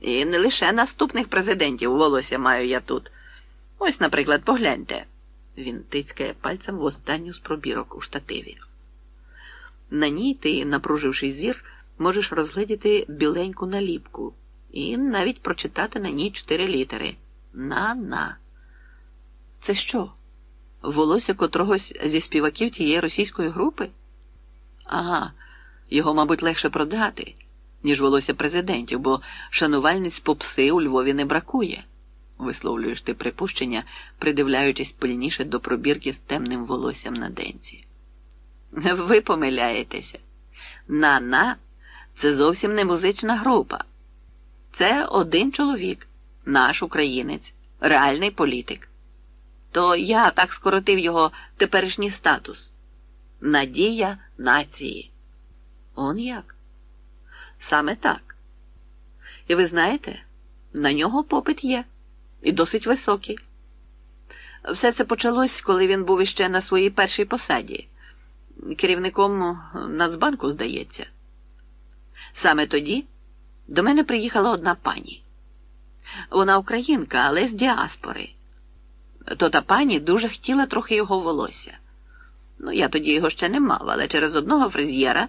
І не лише наступних президентів волосся маю я тут. Ось, наприклад, погляньте. Він тицькає пальцем в останню з пробірок у штативі. На ній ти, напруживши зір, можеш розгледіти біленьку наліпку і навіть прочитати на ній чотири літери на-на. Це що? Волосся котрогось зі співаків тієї російської групи? Ага, його, мабуть, легше продати, ніж волосся президентів, бо шанувальниць попси у Львові не бракує, висловлюєш ти припущення, придивляючись пильніше до пробірки з темним волоссям на денці. Ви помиляєтеся. На-на це зовсім не музична група. Це один чоловік, наш українець, реальний політик. То я так скоротив його теперішній статус. Надія нації. Он як? Саме так. І ви знаєте, на нього попит є, і досить високий. Все це почалось, коли він був іще на своїй першій посаді, керівником Нацбанку, здається. Саме тоді до мене приїхала одна пані. Вона українка, але з діаспори. То та пані дуже хотіла трохи його волосся. Ну, я тоді його ще не мав, але через одного фрезьєра,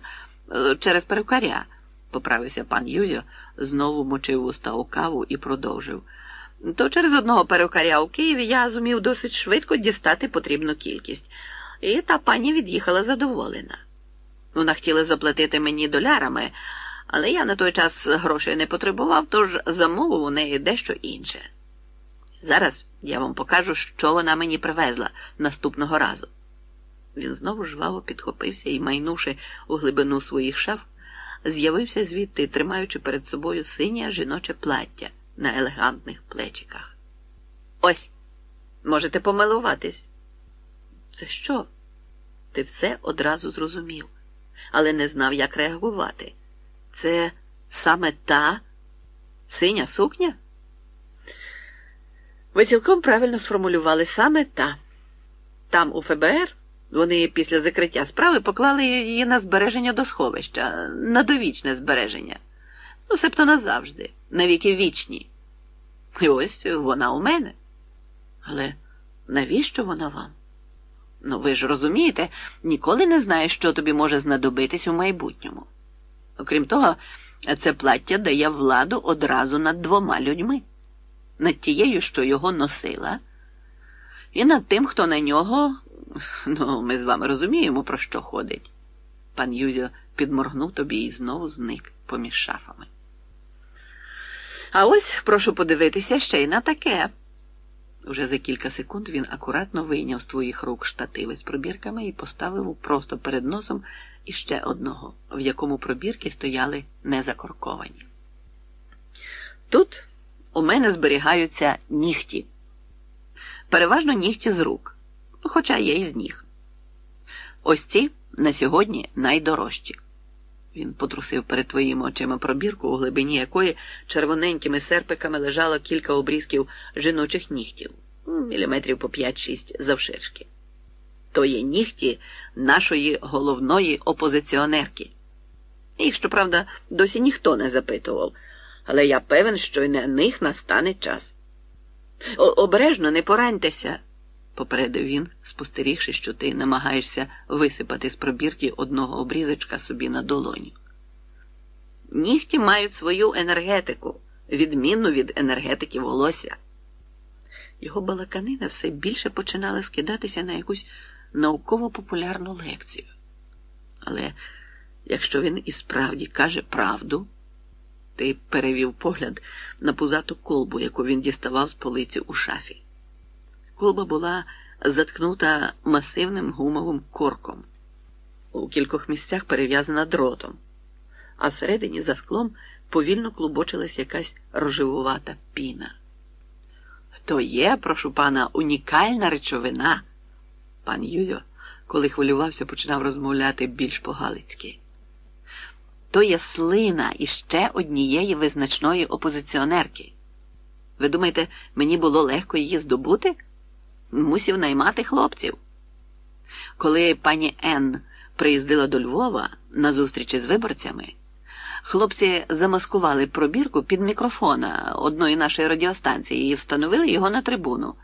е, через перукаря, поправився пан Юзьо, знову мочив уста у каву і продовжив. То через одного перукаря у Києві я зумів досить швидко дістати потрібну кількість, і та пані від'їхала задоволена. Вона хотіла заплатити мені долярами, але я на той час грошей не потребував, тож замовив у неї дещо інше. Зараз я вам покажу, що вона мені привезла наступного разу. Він знову жваво підхопився і, майнувши у глибину своїх шаф, з'явився звідти, тримаючи перед собою синє жіноче плаття на елегантних плечиках. Ось, можете помилуватись. Це що? Ти все одразу зрозумів, але не знав, як реагувати. Це саме та синя сукня? Ви цілком правильно сформулювали саме та. Там у ФБР вони після закриття справи поклали її на збереження до сховища, на довічне збереження. Ну, себто назавжди, навіки вічні. І ось вона у мене. Але навіщо вона вам? Ну, ви ж розумієте, ніколи не знаєш, що тобі може знадобитись у майбутньому. Окрім того, це плаття дає владу одразу над двома людьми, над тією, що його носила, і над тим, хто на нього, ну, ми з вами розуміємо, про що ходить. Пан Юзьо підморгнув тобі і знову зник поміж шафами. А ось прошу подивитися ще й на таке. Уже за кілька секунд він акуратно вийняв з твоїх рук штативи з пробірками і поставив просто перед носом іще одного, в якому пробірки стояли незакорковані. Тут у мене зберігаються нігті, переважно нігті з рук, хоча є і з ніг. Ось ці на сьогодні найдорожчі. Він потрусив перед твоїми очима пробірку, у глибині якої червоненькими серпиками лежало кілька обрізків жіночих нігтів, міліметрів по 5-6 завширшки. То є нігті нашої головної опозиціонерки. Їх, щоправда, досі ніхто не запитував, але я певен, що й на них настане час. О обережно не пораньтеся, попередив він, спостерігши, що ти намагаєшся висипати з пробірки одного обрізочка собі на долоню. Нігті мають свою енергетику, відмінну від енергетики волосся. Його балаканина все більше починала скидатися на якусь науково-популярну лекцію. Але якщо він і справді каже правду, ти перевів погляд на пузату колбу, яку він діставав з полиці у шафі. Колба була заткнута масивним гумовим корком, у кількох місцях перев'язана дротом, а всередині за склом повільно клубочилась якась рожевувата піна. То є, прошу пана, унікальна речовина. Пан Юзьо, коли хвилювався, починав розмовляти більш по-галицьки. То є слина іще однієї визначної опозиціонерки. Ви думаєте, мені було легко її здобути? Мусів наймати хлопців. Коли пані Н приїздила до Львова на зустрічі з виборцями, Хлопці замаскували пробірку під мікрофона одної нашої радіостанції і встановили його на трибуну.